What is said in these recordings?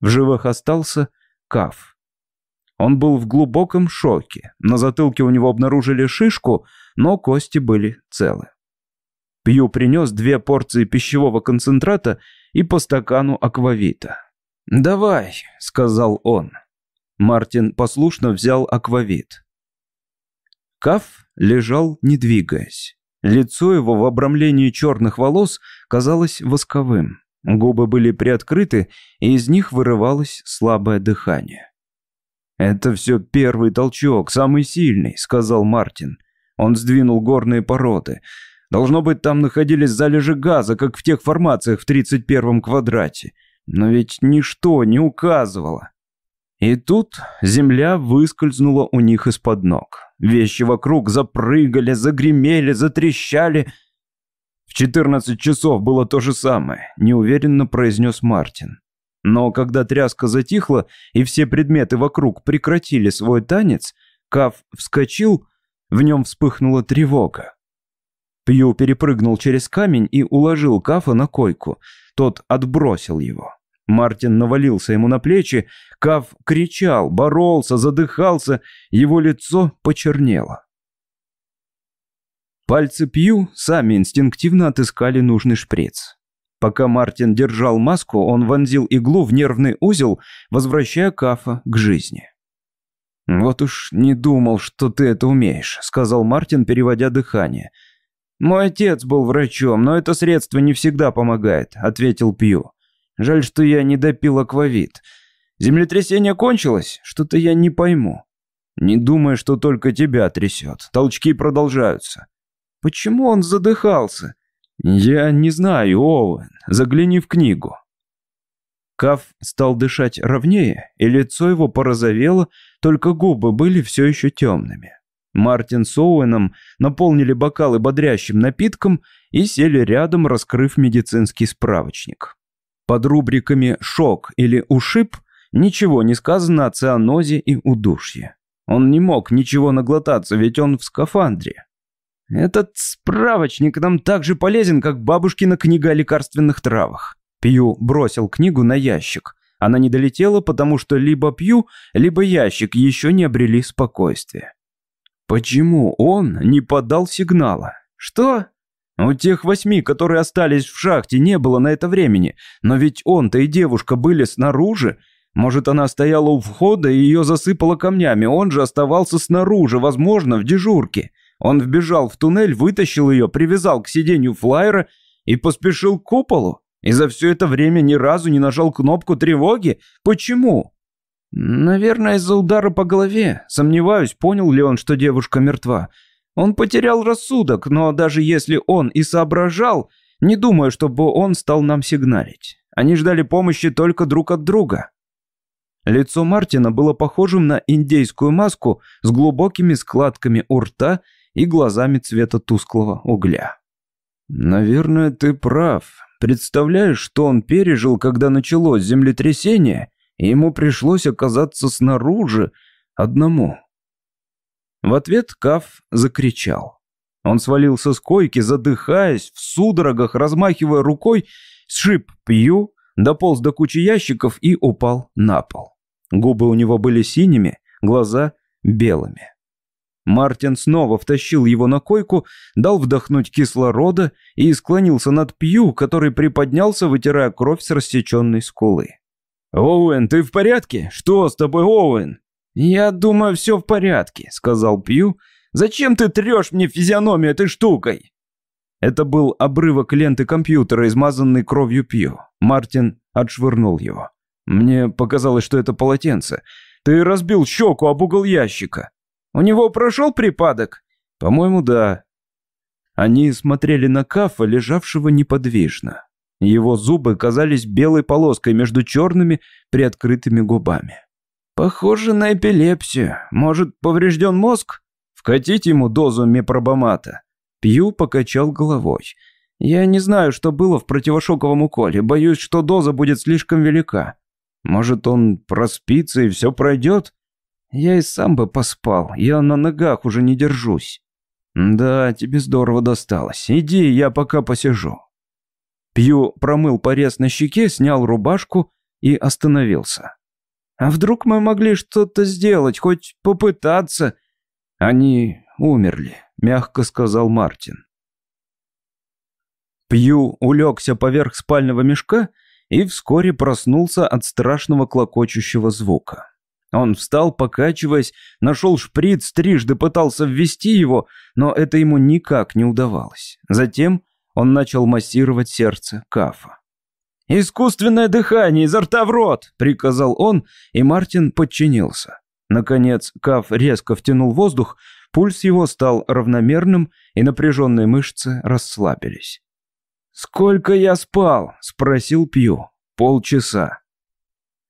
В живых остался Каф. Он был в глубоком шоке. На затылке у него обнаружили шишку, но кости были целы. Пью принес две порции пищевого концентрата и по стакану аквавита. «Давай», — сказал он. Мартин послушно взял аквавит. Каф лежал, не двигаясь. Лицо его в обрамлении черных волос казалось восковым. Губы были приоткрыты, и из них вырывалось слабое дыхание. «Это все первый толчок, самый сильный», — сказал Мартин. Он сдвинул горные породы. «Должно быть, там находились залежи газа, как в тех формациях в 31-м квадрате. Но ведь ничто не указывало». И тут земля выскользнула у них из-под ног. Вещи вокруг запрыгали, загремели, затрещали. В 14 часов было то же самое, неуверенно произнес Мартин. Но когда тряска затихла и все предметы вокруг прекратили свой танец, Каф вскочил, в нем вспыхнула тревога. Пью перепрыгнул через камень и уложил Кафа на койку. Тот отбросил его. Мартин навалился ему на плечи, Кав кричал, боролся, задыхался, его лицо почернело. Пальцы Пью сами инстинктивно отыскали нужный шприц. Пока Мартин держал маску, он вонзил иглу в нервный узел, возвращая Кафа к жизни. «Вот уж не думал, что ты это умеешь», — сказал Мартин, переводя дыхание. «Мой отец был врачом, но это средство не всегда помогает», — ответил Пью. Жаль, что я не допил аквавит. Землетрясение кончилось? Что-то я не пойму. Не думай, что только тебя трясет. Толчки продолжаются. Почему он задыхался? Я не знаю, Оуэн. Загляни в книгу. Каф стал дышать ровнее, и лицо его порозовело, только губы были все еще темными. Мартин с Оуэном наполнили бокалы бодрящим напитком и сели рядом, раскрыв медицинский справочник. Под рубриками «шок» или «ушиб» ничего не сказано о цианозе и удушье. Он не мог ничего наглотаться, ведь он в скафандре. Этот справочник нам так же полезен, как бабушкина книга о лекарственных травах. Пью бросил книгу на ящик. Она не долетела, потому что либо Пью, либо ящик еще не обрели спокойствия. Почему он не подал сигнала? Что? У тех восьми, которые остались в шахте, не было на это времени. Но ведь он-то и девушка были снаружи. Может, она стояла у входа и ее засыпало камнями. Он же оставался снаружи, возможно, в дежурке. Он вбежал в туннель, вытащил ее, привязал к сиденью флайера и поспешил к куполу. И за все это время ни разу не нажал кнопку тревоги. Почему? Наверное, из-за удара по голове. Сомневаюсь, понял ли он, что девушка мертва. Он потерял рассудок, но даже если он и соображал, не думаю, чтобы он стал нам сигналить. Они ждали помощи только друг от друга. Лицо Мартина было похожим на индейскую маску с глубокими складками у рта и глазами цвета тусклого угля. «Наверное, ты прав. Представляешь, что он пережил, когда началось землетрясение, и ему пришлось оказаться снаружи одному?» В ответ Каф закричал. Он свалился с койки, задыхаясь, в судорогах, размахивая рукой, сшиб Пью, дополз до кучи ящиков и упал на пол. Губы у него были синими, глаза белыми. Мартин снова втащил его на койку, дал вдохнуть кислорода и склонился над Пью, который приподнялся, вытирая кровь с рассеченной скулы. «Оуэн, ты в порядке? Что с тобой, Оуэн?» «Я думаю, все в порядке», — сказал Пью. «Зачем ты трешь мне физиономию этой штукой?» Это был обрывок ленты компьютера, измазанный кровью Пью. Мартин отшвырнул его. «Мне показалось, что это полотенце. Ты разбил щеку об угол ящика. У него прошел припадок?» «По-моему, да». Они смотрели на Кафа, лежавшего неподвижно. Его зубы казались белой полоской между черными приоткрытыми губами. Похоже на эпилепсию. Может, поврежден мозг? Вкатить ему дозу мепробомата. Пью покачал головой. Я не знаю, что было в противошоковом уколе. Боюсь, что доза будет слишком велика. Может, он проспится и все пройдет? Я и сам бы поспал. Я на ногах уже не держусь. Да, тебе здорово досталось. Иди, я пока посижу. Пью промыл порез на щеке, снял рубашку, и остановился. «А вдруг мы могли что-то сделать, хоть попытаться?» «Они умерли», — мягко сказал Мартин. Пью улегся поверх спального мешка и вскоре проснулся от страшного клокочущего звука. Он встал, покачиваясь, нашел шприц, трижды пытался ввести его, но это ему никак не удавалось. Затем он начал массировать сердце Кафа. «Искусственное дыхание изо рта в рот!» — приказал он, и Мартин подчинился. Наконец Каф резко втянул воздух, пульс его стал равномерным, и напряженные мышцы расслабились. «Сколько я спал?» — спросил Пью. «Полчаса».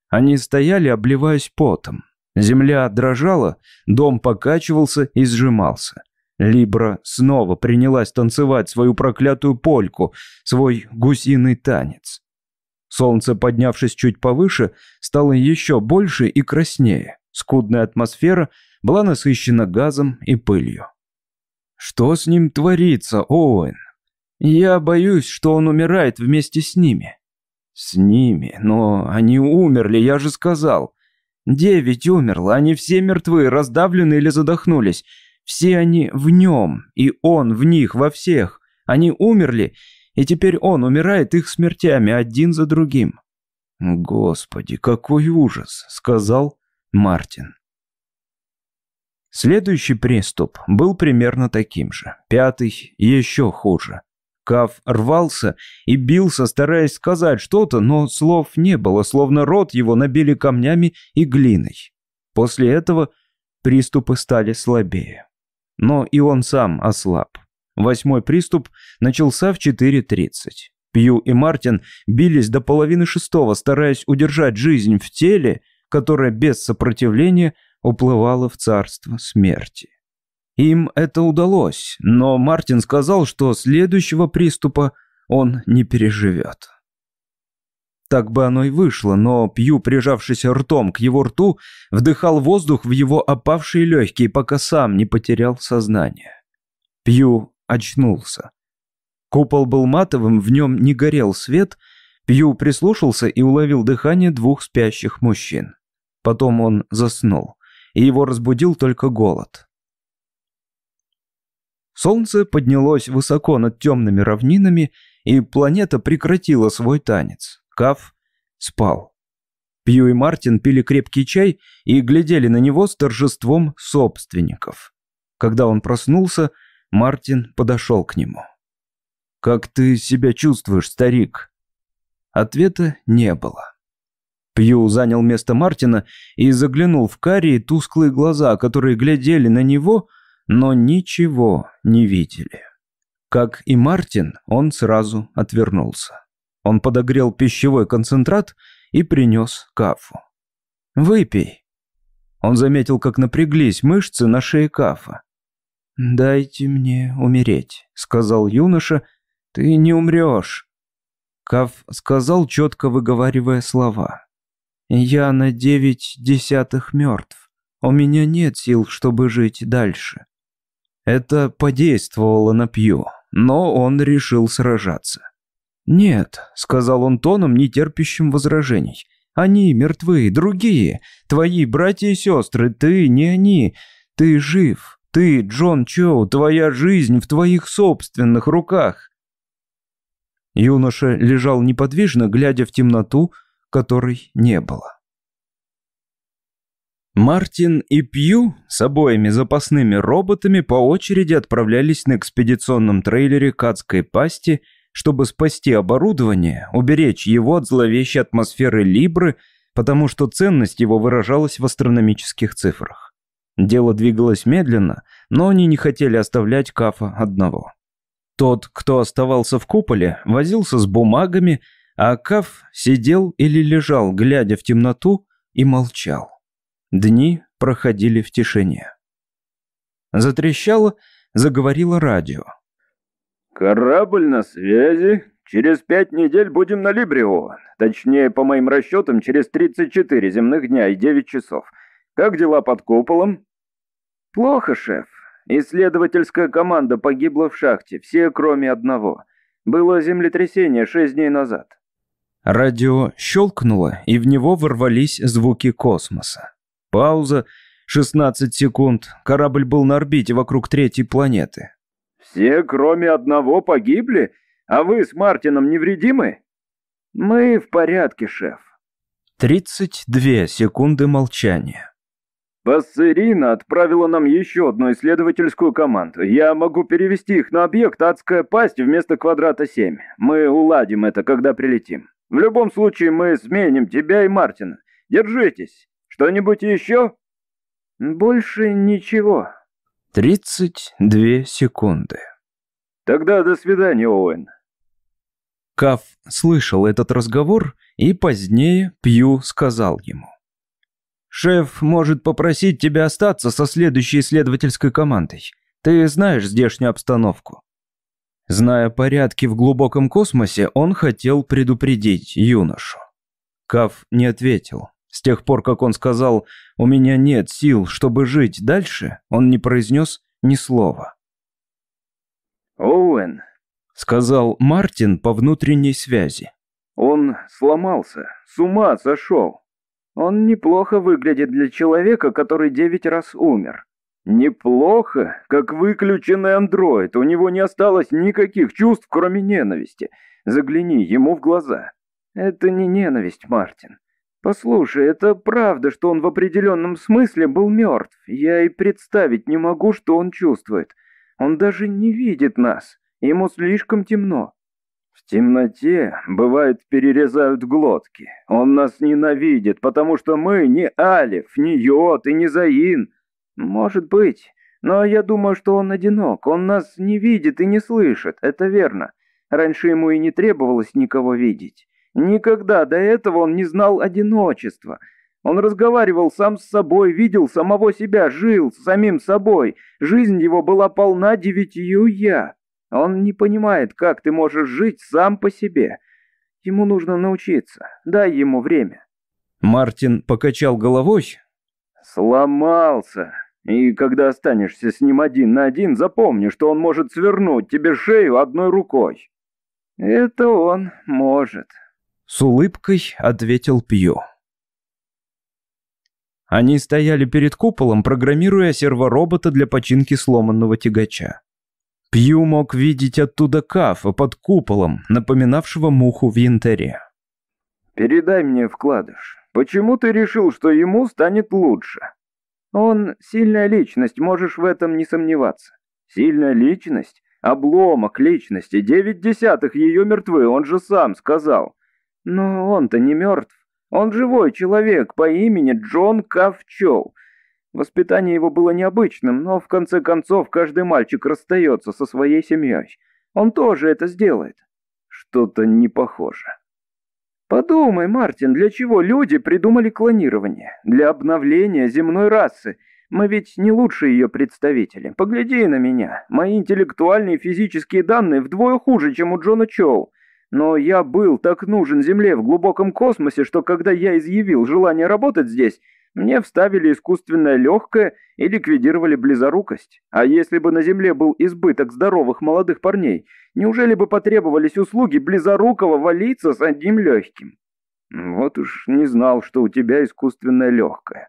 Они стояли, обливаясь потом. Земля дрожала, дом покачивался и сжимался. Либра снова принялась танцевать свою проклятую польку, свой гусиный танец. Солнце, поднявшись чуть повыше, стало еще больше и краснее. Скудная атмосфера была насыщена газом и пылью. «Что с ним творится, Оуэн?» Я боюсь, что он умирает вместе с ними. С ними? Но они умерли, я же сказал. Девять умерло, они все мертвы, раздавлены или задохнулись. Все они в нем, и он в них, во всех. Они умерли, и теперь он умирает их смертями один за другим. «Господи, какой ужас!» — сказал Мартин. Следующий приступ был примерно таким же. Пятый еще хуже. Каф рвался и бился, стараясь сказать что-то, но слов не было, словно рот его набили камнями и глиной. После этого приступы стали слабее. Но и он сам ослаб. Восьмой приступ начался в 4.30. Пью и Мартин бились до половины шестого, стараясь удержать жизнь в теле, которое без сопротивления уплывало в царство смерти. Им это удалось, но Мартин сказал, что следующего приступа он не переживет. Так бы оно и вышло, но Пью, прижавшись ртом к его рту, вдыхал воздух в его опавшие легкие, пока сам не потерял сознание. Пью очнулся. Купол был матовым, в нем не горел свет. Пью прислушался и уловил дыхание двух спящих мужчин. Потом он заснул, и его разбудил только голод. Солнце поднялось высоко над темными равнинами, и планета прекратила свой танец. Каф спал. Пью и Мартин пили крепкий чай и глядели на него с торжеством собственников. Когда он проснулся, Мартин подошел к нему. «Как ты себя чувствуешь, старик?» Ответа не было. Пью занял место Мартина и заглянул в карие тусклые глаза, которые глядели на него, но ничего не видели. Как и Мартин, он сразу отвернулся. Он подогрел пищевой концентрат и принес кафу. «Выпей». Он заметил, как напряглись мышцы на шее кафа. «Дайте мне умереть», — сказал юноша. «Ты не умрешь». Каф сказал, четко выговаривая слова. «Я на девять десятых мертв. У меня нет сил, чтобы жить дальше. Это подействовало на Пью, но он решил сражаться. «Нет», — сказал он тоном, не терпящим возражений. «Они мертвы, другие. Твои братья и сестры, ты не они. Ты жив. Ты, Джон Чоу, твоя жизнь в твоих собственных руках». Юноша лежал неподвижно, глядя в темноту, которой не было. Мартин и Пью с обоими запасными роботами по очереди отправлялись на экспедиционном трейлере к адской пасти, чтобы спасти оборудование, уберечь его от зловещей атмосферы Либры, потому что ценность его выражалась в астрономических цифрах. Дело двигалось медленно, но они не хотели оставлять Кафа одного. Тот, кто оставался в куполе, возился с бумагами, а Каф сидел или лежал, глядя в темноту, и молчал. Дни проходили в тишине. Затрещало, заговорило радио. «Корабль на связи. Через пять недель будем на Либрио. Точнее, по моим расчетам, через 34 земных дня и 9 часов. Как дела под куполом?» «Плохо, шеф. Исследовательская команда погибла в шахте, все кроме одного. Было землетрясение шесть дней назад». Радио щелкнуло, и в него ворвались звуки космоса. Пауза, 16 секунд, корабль был на орбите вокруг третьей планеты. «Все, кроме одного, погибли? А вы с Мартином невредимы?» «Мы в порядке, шеф». 32 секунды молчания. Пассерина отправила нам еще одну исследовательскую команду. Я могу перевести их на объект «Адская пасть» вместо квадрата 7. Мы уладим это, когда прилетим. В любом случае мы сменим тебя и Мартина. Держитесь. Что-нибудь еще? Больше ничего. 32 секунды. Тогда до свидания, Оуэн. Каф слышал этот разговор, и позднее Пью сказал ему. «Шеф может попросить тебя остаться со следующей исследовательской командой. Ты знаешь здешнюю обстановку». Зная порядки в глубоком космосе, он хотел предупредить юношу. Каф не ответил. С тех пор, как он сказал «у меня нет сил, чтобы жить дальше», он не произнес ни слова. «Оуэн», — сказал Мартин по внутренней связи. «Он сломался, с ума сошел. Он неплохо выглядит для человека, который девять раз умер. Неплохо, как выключенный андроид. У него не осталось никаких чувств, кроме ненависти. Загляни ему в глаза. Это не ненависть, Мартин. Послушай, это правда, что он в определенном смысле был мертв. Я и представить не могу, что он чувствует. Он даже не видит нас. Ему слишком темно. В темноте, бывает, перерезают глотки. Он нас ненавидит, потому что мы не Алиф, не Йод и не Заин. Может быть. Но я думаю, что он одинок. Он нас не видит и не слышит. Это верно. Раньше ему и не требовалось никого видеть. Никогда до этого он не знал одиночества. Он разговаривал сам с собой, видел самого себя, жил с самим собой. Жизнь его была полна девятью «я». Он не понимает, как ты можешь жить сам по себе. Ему нужно научиться. Дай ему время». Мартин покачал головой. «Сломался. И когда останешься с ним один на один, запомни, что он может свернуть тебе шею одной рукой». «Это он может», — с улыбкой ответил Пью. Они стояли перед куполом, программируя серворобота для починки сломанного тягача. Пью мог видеть оттуда Кафа под куполом, напоминавшего муху в янтаре. «Передай мне вкладыш. Почему ты решил, что ему станет лучше?» «Он сильная личность, можешь в этом не сомневаться». «Сильная личность? Обломок личности. Девять десятых ее мертвы, он же сам сказал». «Но он-то не мертв. Он живой человек по имени Джон Кавчоу. Воспитание его было необычным, но в конце концов каждый мальчик расстается со своей семьей. Он тоже это сделает. Что-то не похоже. Подумай, Мартин, для чего люди придумали клонирование? Для обновления земной расы. Мы ведь не лучшие ее представители. Погляди на меня. Мои интеллектуальные и физические данные вдвое хуже, чем у Джона Чоу. Но я был так нужен Земле в глубоком космосе, что когда я изъявил желание работать здесь, мне вставили искусственное легкое и ликвидировали близорукость. А если бы на Земле был избыток здоровых молодых парней, неужели бы потребовались услуги близорукого валиться с одним легким? Вот уж не знал, что у тебя искусственное легкое.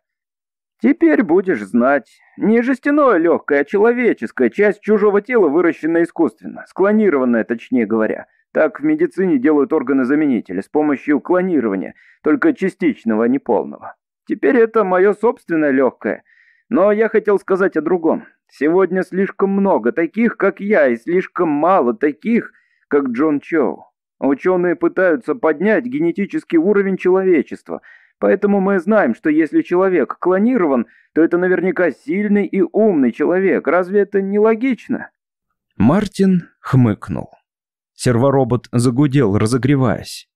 Теперь будешь знать. Не жестяное легкое, а человеческая часть чужого тела, выращенная искусственно, склонированная, точнее говоря. Так в медицине делают органы-заменители с помощью клонирования, только частичного, а не полного. Теперь это мое собственное легкое. Но я хотел сказать о другом. Сегодня слишком много таких, как я, и слишком мало таких, как Джон Чоу. Ученые пытаются поднять генетический уровень человечества, поэтому мы знаем, что если человек клонирован, то это наверняка сильный и умный человек. Разве это не логично? Мартин хмыкнул. Серворобот загудел, разогреваясь.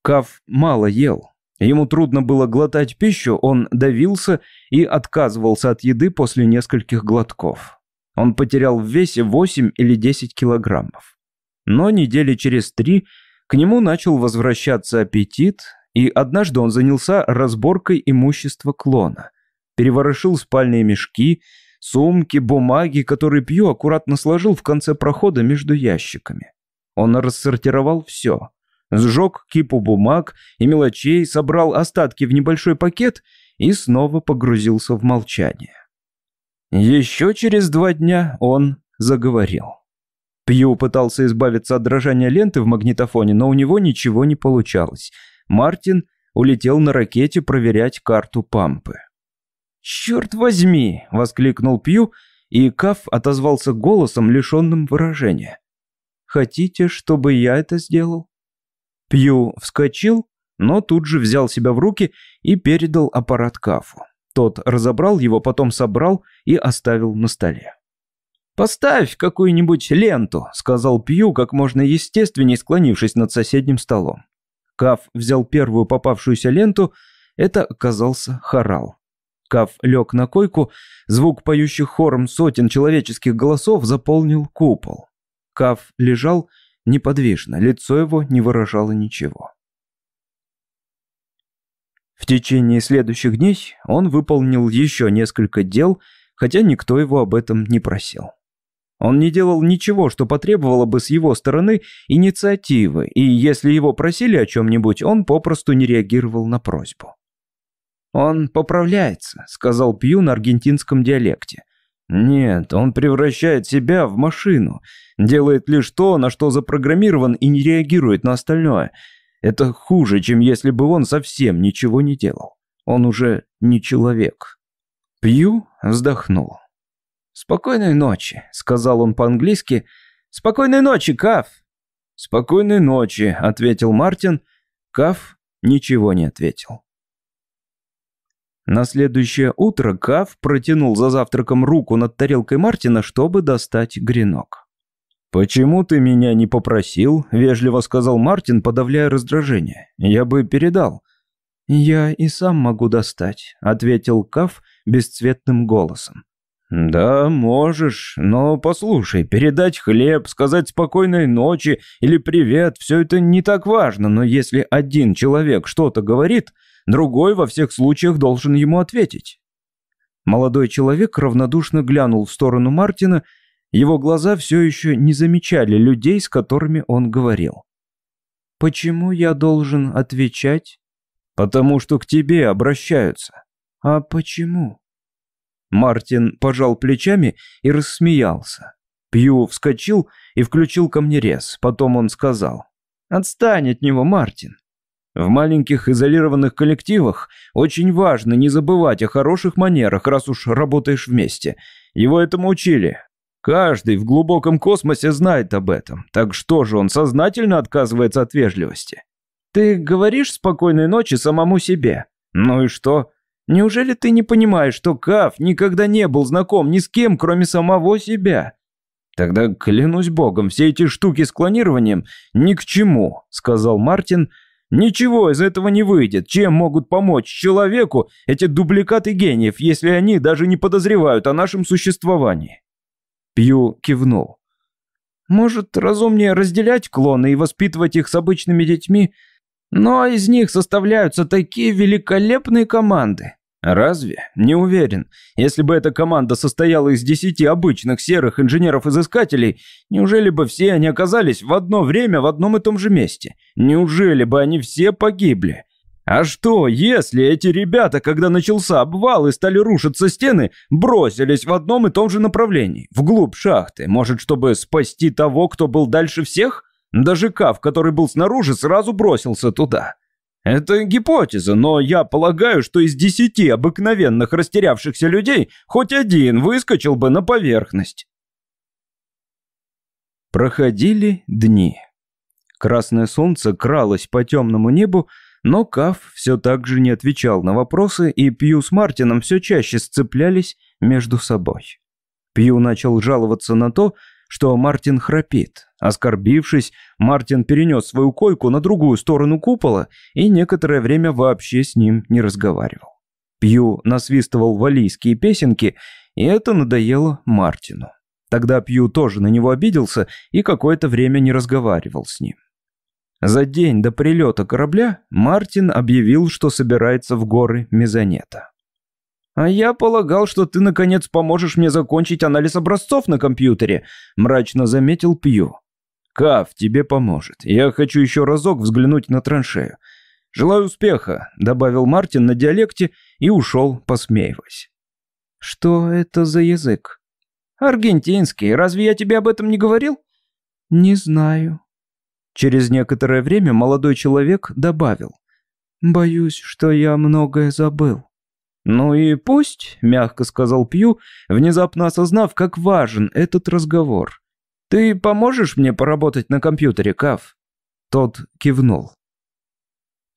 Кав мало ел. Ему трудно было глотать пищу, он давился и отказывался от еды после нескольких глотков. Он потерял в весе 8 или 10 килограммов. Но недели через три к нему начал возвращаться аппетит, и однажды он занялся разборкой имущества клона. Переворошил спальные мешки, сумки, бумаги, которые Пью аккуратно сложил в конце прохода между ящиками. Он рассортировал все – сжег кипу бумаг и мелочей, собрал остатки в небольшой пакет и снова погрузился в молчание. Еще через два дня он заговорил. Пью пытался избавиться от дрожания ленты в магнитофоне, но у него ничего не получалось. Мартин улетел на ракете проверять карту Пампы. «Черт возьми!» — воскликнул Пью, и Каф отозвался голосом, лишенным выражения. «Хотите, чтобы я это сделал?» Пью вскочил, но тут же взял себя в руки и передал аппарат Кафу. Тот разобрал его, потом собрал и оставил на столе. «Поставь какую-нибудь ленту», — сказал Пью, как можно естественней склонившись над соседним столом. Каф взял первую попавшуюся ленту, это оказался хорал. Каф лег на койку, звук поющих хором сотен человеческих голосов заполнил купол. Каф лежал неподвижно, лицо его не выражало ничего. В течение следующих дней он выполнил еще несколько дел, хотя никто его об этом не просил. Он не делал ничего, что потребовало бы с его стороны инициативы, и если его просили о чем-нибудь, он попросту не реагировал на просьбу. «Он поправляется», — сказал Пью на аргентинском диалекте. «Нет, он превращает себя в машину, делает лишь то, на что запрограммирован и не реагирует на остальное. Это хуже, чем если бы он совсем ничего не делал. Он уже не человек». Пью вздохнул. «Спокойной ночи», — сказал он по-английски. «Спокойной ночи, Каф!» «Спокойной ночи», — ответил Мартин. Каф ничего не ответил. На следующее утро Каф протянул за завтраком руку над тарелкой Мартина, чтобы достать гренок. «Почему ты меня не попросил?» — вежливо сказал Мартин, подавляя раздражение. «Я бы передал». «Я и сам могу достать», — ответил Каф бесцветным голосом. «Да, можешь, но послушай, передать хлеб, сказать спокойной ночи или привет, все это не так важно, но если один человек что-то говорит, другой во всех случаях должен ему ответить». Молодой человек равнодушно глянул в сторону Мартина, его глаза все еще не замечали людей, с которыми он говорил. «Почему я должен отвечать?» «Потому что к тебе обращаются». «А почему?» Мартин пожал плечами и рассмеялся. Пью вскочил и включил ко мне рез. Потом он сказал. «Отстань от него, Мартин. В маленьких изолированных коллективах очень важно не забывать о хороших манерах, раз уж работаешь вместе. Его этому учили. Каждый в глубоком космосе знает об этом. Так что же он сознательно отказывается от вежливости? Ты говоришь спокойной ночи самому себе. Ну и что? Неужели ты не понимаешь, что Каф никогда не был знаком ни с кем, кроме самого себя? Тогда, клянусь богом, все эти штуки с клонированием ни к чему, сказал Мартин. Ничего из этого не выйдет. Чем могут помочь человеку эти дубликаты гениев, если они даже не подозревают о нашем существовании? Пью кивнул. Может, разумнее разделять клоны и воспитывать их с обычными детьми, но из них составляются такие великолепные команды. Разве? Не уверен. Если бы эта команда состояла из десяти обычных серых инженеров-изыскателей, неужели бы все они оказались в одно время в одном и том же месте? Неужели бы они все погибли? А что, если эти ребята, когда начался обвал и стали рушиться стены, бросились в одном и том же направлении, вглубь шахты, может, чтобы спасти того, кто был дальше всех? Даже Кав, который был снаружи, сразу бросился туда. Это гипотеза, но я полагаю, что из десяти обыкновенных растерявшихся людей хоть один выскочил бы на поверхность. Проходили дни. Красное солнце кралось по темному небу, но Каф все так же не отвечал на вопросы, и Пью с Мартином все чаще сцеплялись между собой. Пью начал жаловаться на то, что Мартин храпит. Оскорбившись, Мартин перенес свою койку на другую сторону купола и некоторое время вообще с ним не разговаривал. Пью насвистывал валийские песенки, и это надоело Мартину. Тогда Пью тоже на него обиделся и какое-то время не разговаривал с ним. За день до прилета корабля Мартин объявил, что собирается в горы Мезонета. «А я полагал, что ты, наконец, поможешь мне закончить анализ образцов на компьютере», – мрачно заметил Пью. Кав тебе поможет. Я хочу еще разок взглянуть на траншею. Желаю успеха», — добавил Мартин на диалекте и ушел, посмеиваясь. «Что это за язык?» «Аргентинский. Разве я тебе об этом не говорил?» «Не знаю». Через некоторое время молодой человек добавил. «Боюсь, что я многое забыл». «Ну и пусть», — мягко сказал Пью, внезапно осознав, как важен этот разговор. «Ты поможешь мне поработать на компьютере, Кав?» Тот кивнул.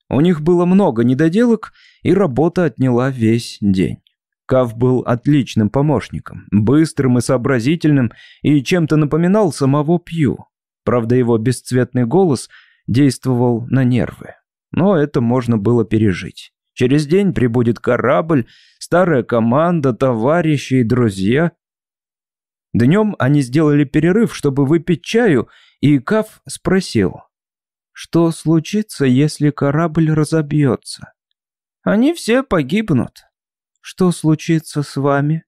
У них было много недоделок, и работа отняла весь день. Кав был отличным помощником, быстрым и сообразительным, и чем-то напоминал самого Пью. Правда, его бесцветный голос действовал на нервы. Но это можно было пережить. Через день прибудет корабль, старая команда, товарищи и друзья. Днем они сделали перерыв, чтобы выпить чаю, и Кав спросил, что случится, если корабль разобьется? Они все погибнут. Что случится с вами?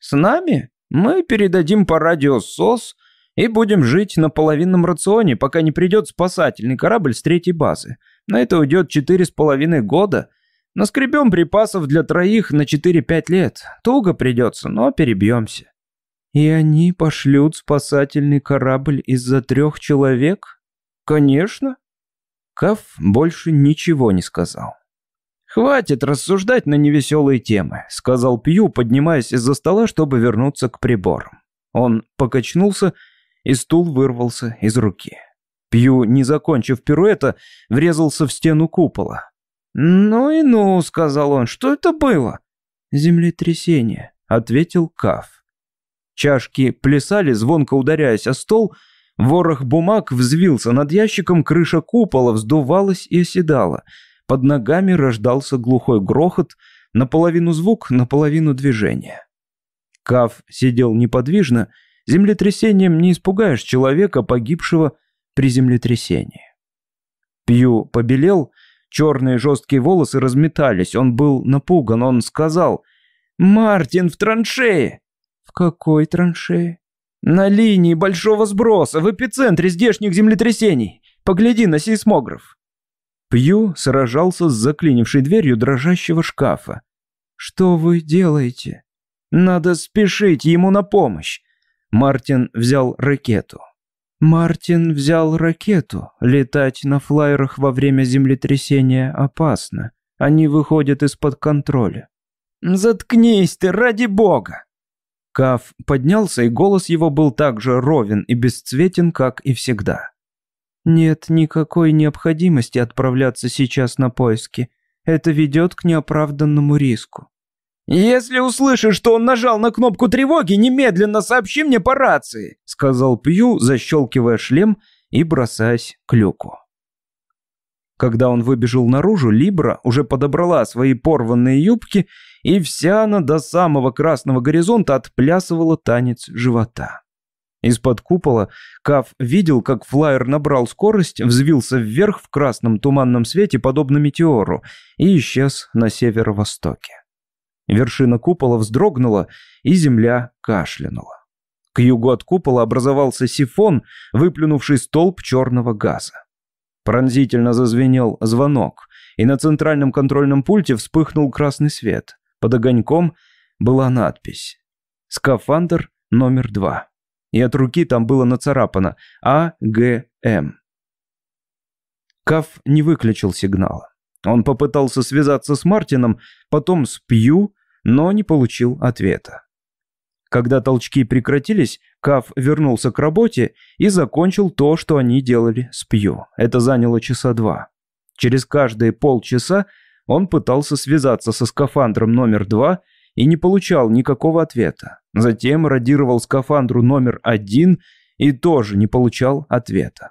С нами? Мы передадим по радио СОС и будем жить на половинном рационе, пока не придет спасательный корабль с третьей базы. На это уйдет четыре с половиной года. Наскребем припасов для троих на 4-5 лет. Туго придется, но перебьемся. И они пошлют спасательный корабль из-за трех человек? Конечно. Каф больше ничего не сказал. «Хватит рассуждать на невеселые темы», — сказал Пью, поднимаясь из-за стола, чтобы вернуться к приборам. Он покачнулся, и стул вырвался из руки. Пью, не закончив пируэта, врезался в стену купола. «Ну и ну», — сказал он, — «что это было?» «Землетрясение», — ответил Каф. Чашки плясали, звонко ударяясь о стол, ворох бумаг взвился над ящиком, крыша купола вздувалась и оседала — под ногами рождался глухой грохот, наполовину звук, наполовину движение. Кав сидел неподвижно, землетрясением не испугаешь человека, погибшего при землетрясении. Пью побелел, черные жесткие волосы разметались, он был напуган, он сказал «Мартин в траншее!» «В какой траншее?» «На линии большого сброса, в эпицентре здешних землетрясений. Погляди на сейсмограф». Пью сражался с заклинившей дверью дрожащего шкафа. «Что вы делаете?» «Надо спешить ему на помощь!» Мартин взял ракету. «Мартин взял ракету. Летать на флайерах во время землетрясения опасно. Они выходят из-под контроля». «Заткнись ты, ради бога!» Каф поднялся, и голос его был так же ровен и бесцветен, как и всегда. Нет никакой необходимости отправляться сейчас на поиски. Это ведет к неоправданному риску. «Если услышишь, что он нажал на кнопку тревоги, немедленно сообщи мне по рации», сказал Пью, защелкивая шлем и бросаясь к люку. Когда он выбежал наружу, Либра уже подобрала свои порванные юбки, и вся она до самого красного горизонта отплясывала танец живота. Из-под купола Каф видел, как флайер набрал скорость, взвился вверх в красном туманном свете, подобно метеору, и исчез на северо-востоке. Вершина купола вздрогнула, и земля кашлянула. К югу от купола образовался сифон, выплюнувший столб черного газа. Пронзительно зазвенел звонок, и на центральном контрольном пульте вспыхнул красный свет. Под огоньком была надпись «Скафандр номер два» и от руки там было нацарапано «А-Г-М». Каф не выключил сигнала. Он попытался связаться с Мартином, потом с Пью, но не получил ответа. Когда толчки прекратились, Каф вернулся к работе и закончил то, что они делали с Пью. Это заняло часа два. Через каждые полчаса он пытался связаться со скафандром номер два и не получал никакого ответа. Затем радировал скафандру номер один и тоже не получал ответа.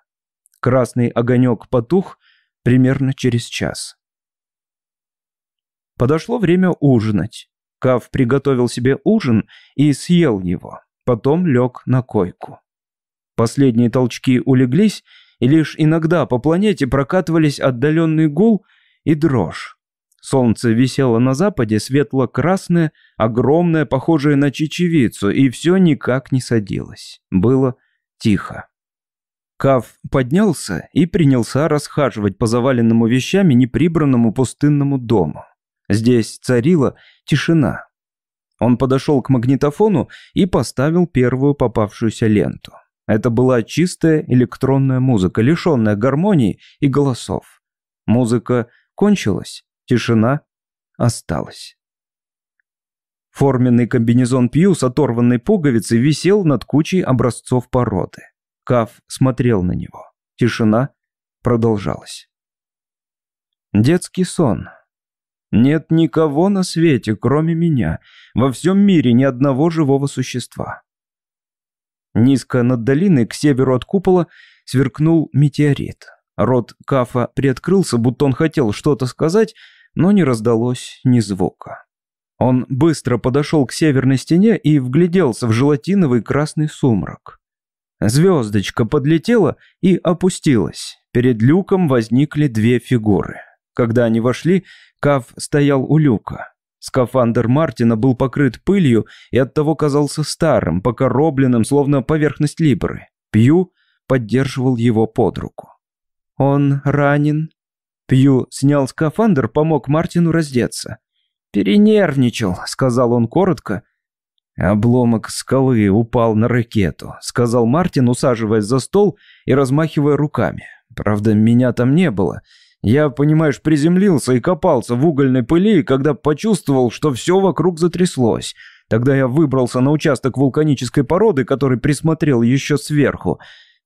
Красный огонек потух примерно через час. Подошло время ужинать. Кав приготовил себе ужин и съел его. Потом лег на койку. Последние толчки улеглись, и лишь иногда по планете прокатывались отдаленный гул и дрожь. Солнце висело на западе, светло-красное, огромное, похожее на чечевицу, и все никак не садилось. Было тихо. Кав поднялся и принялся расхаживать по заваленному вещами неприбранному пустынному дому. Здесь царила тишина. Он подошел к магнитофону и поставил первую попавшуюся ленту. Это была чистая электронная музыка, лишенная гармонии и голосов. Музыка кончилась, тишина осталась. Форменный комбинезон Пью с оторванной пуговицей висел над кучей образцов породы. Каф смотрел на него. Тишина продолжалась. Детский сон. Нет никого на свете, кроме меня. Во всем мире ни одного живого существа. Низко над долиной, к северу от купола, сверкнул метеорит. Рот Кафа приоткрылся, будто он хотел что-то сказать, но не раздалось ни звука. Он быстро подошел к северной стене и вгляделся в желатиновый красный сумрак. Звездочка подлетела и опустилась. Перед люком возникли две фигуры. Когда они вошли, Кав стоял у люка. Скафандр Мартина был покрыт пылью и оттого казался старым, покоробленным, словно поверхность либры. Пью поддерживал его под руку. «Он ранен?» Пью снял скафандр, помог Мартину раздеться. «Перенервничал», — сказал он коротко, — «Обломок скалы упал на ракету», — сказал Мартин, усаживаясь за стол и размахивая руками. «Правда, меня там не было. Я, понимаешь, приземлился и копался в угольной пыли, когда почувствовал, что все вокруг затряслось. Тогда я выбрался на участок вулканической породы, который присмотрел еще сверху.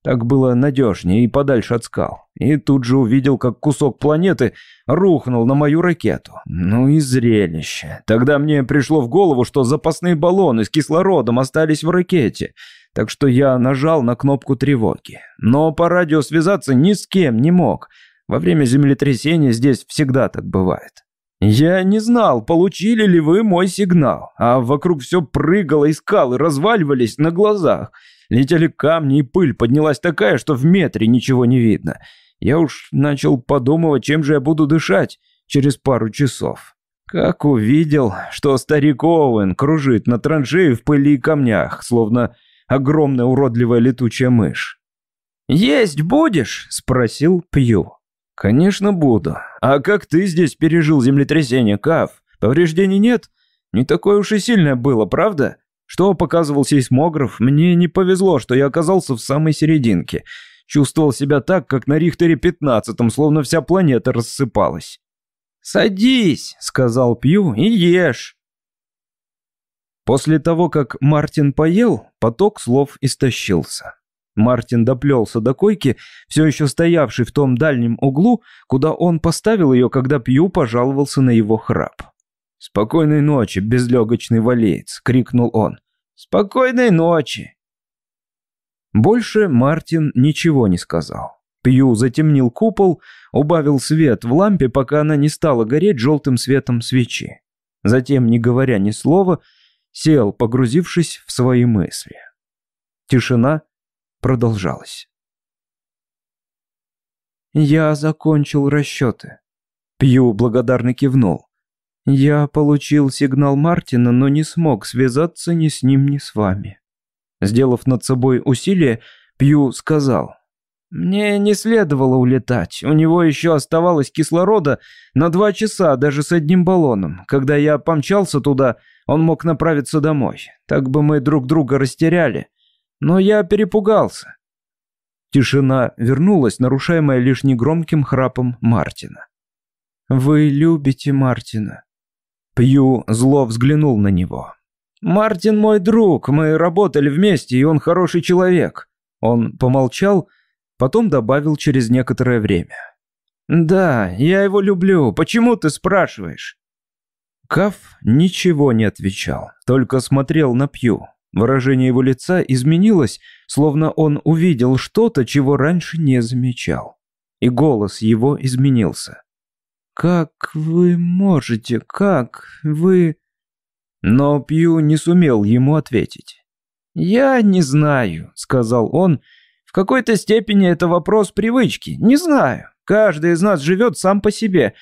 Так было надежнее и подальше от скал. И тут же увидел, как кусок планеты рухнул на мою ракету. Ну и зрелище. Тогда мне пришло в голову, что запасные баллоны с кислородом остались в ракете. Так что я нажал на кнопку тревоги. Но по радио связаться ни с кем не мог. Во время землетрясения здесь всегда так бывает. Я не знал, получили ли вы мой сигнал, а вокруг все прыгало и скалы разваливались на глазах. Летели камни и пыль, поднялась такая, что в метре ничего не видно. Я уж начал подумывать, чем же я буду дышать через пару часов. Как увидел, что старик Оуэн кружит на траншеи в пыли и камнях, словно огромная уродливая летучая мышь. «Есть будешь?» – спросил Пью. «Конечно буду. А как ты здесь пережил землетрясение, Кав? Повреждений нет? Не такое уж и сильное было, правда?» Что показывал сейсмограф, мне не повезло, что я оказался в самой серединке. Чувствовал себя так, как на Рихтере пятнадцатом, словно вся планета рассыпалась. «Садись», — сказал Пью, — «и ешь». После того, как Мартин поел, поток слов истощился. Мартин доплелся до койки, все еще стоявшей в том дальнем углу, куда он поставил ее, когда Пью пожаловался на его храп. «Спокойной ночи, безлегочный валеец!» — крикнул он. «Спокойной ночи!» Больше Мартин ничего не сказал. Пью затемнил купол, убавил свет в лампе, пока она не стала гореть желтым светом свечи. Затем, не говоря ни слова, сел, погрузившись в свои мысли. Тишина продолжалась. «Я закончил расчеты». Пью благодарно кивнул. Я получил сигнал Мартина, но не смог связаться ни с ним, ни с вами. Сделав над собой усилие, Пью сказал. «Мне не следовало улетать. У него еще оставалось кислорода на два часа, даже с одним баллоном. Когда я помчался туда, он мог направиться домой. Так бы мы друг друга растеряли. Но я перепугался». Тишина вернулась, нарушаемая лишь негромким храпом Мартина. «Вы любите Мартина?» Пью зло взглянул на него. «Мартин мой друг, мы работали вместе, и он хороший человек». Он помолчал, потом добавил через некоторое время. «Да, я его люблю. Почему ты спрашиваешь?» Каф ничего не отвечал, только смотрел на Пью. Выражение его лица изменилось, словно он увидел что-то, чего раньше не замечал. И голос его изменился. «Как вы можете? Как вы...» Но Пью не сумел ему ответить. «Я не знаю», — сказал он. «В какой-то степени это вопрос привычки. Не знаю. Каждый из нас живет сам по себе.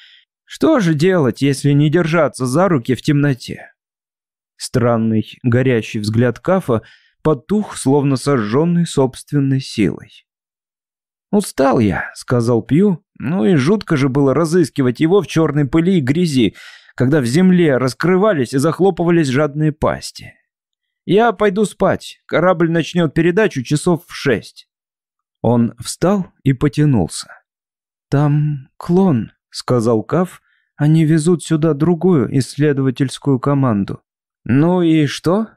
Что же делать, если не держаться за руки в темноте?» Странный горящий взгляд Кафа потух, словно сожженный собственной силой. «Устал я», — сказал Пью. Ну и жутко же было разыскивать его в черной пыли и грязи, когда в земле раскрывались и захлопывались жадные пасти. «Я пойду спать. Корабль начнет передачу часов в шесть». Он встал и потянулся. «Там клон», — сказал Каф. «Они везут сюда другую исследовательскую команду». «Ну и что?»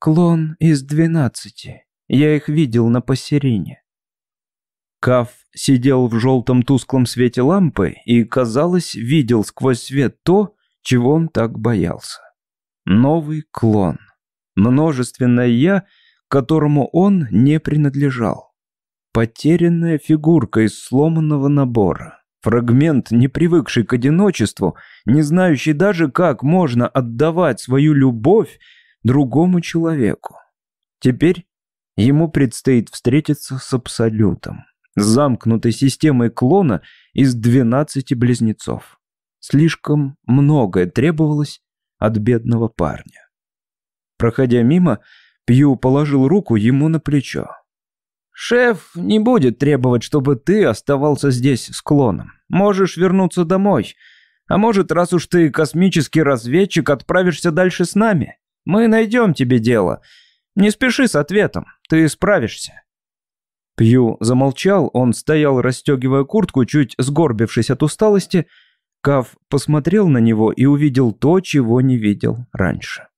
«Клон из двенадцати. Я их видел на посерине». Каф сидел в желтом тусклом свете лампы и, казалось, видел сквозь свет то, чего он так боялся. Новый клон. Множественное «я», которому он не принадлежал. Потерянная фигурка из сломанного набора. Фрагмент, не привыкший к одиночеству, не знающий даже, как можно отдавать свою любовь другому человеку. Теперь ему предстоит встретиться с Абсолютом замкнутой системой клона из 12 близнецов. Слишком многое требовалось от бедного парня. Проходя мимо, Пью положил руку ему на плечо. «Шеф не будет требовать, чтобы ты оставался здесь с клоном. Можешь вернуться домой. А может, раз уж ты космический разведчик, отправишься дальше с нами? Мы найдем тебе дело. Не спеши с ответом, ты справишься». Пью замолчал, он стоял, расстегивая куртку, чуть сгорбившись от усталости. Кав посмотрел на него и увидел то, чего не видел раньше.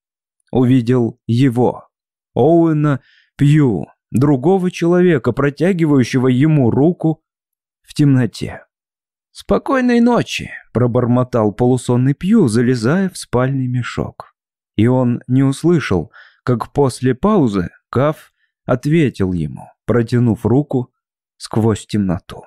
Увидел его, Оуэна Пью, другого человека, протягивающего ему руку в темноте. «Спокойной ночи», — пробормотал полусонный Пью, залезая в спальный мешок. И он не услышал, как после паузы Кав ответил ему протянув руку сквозь темноту.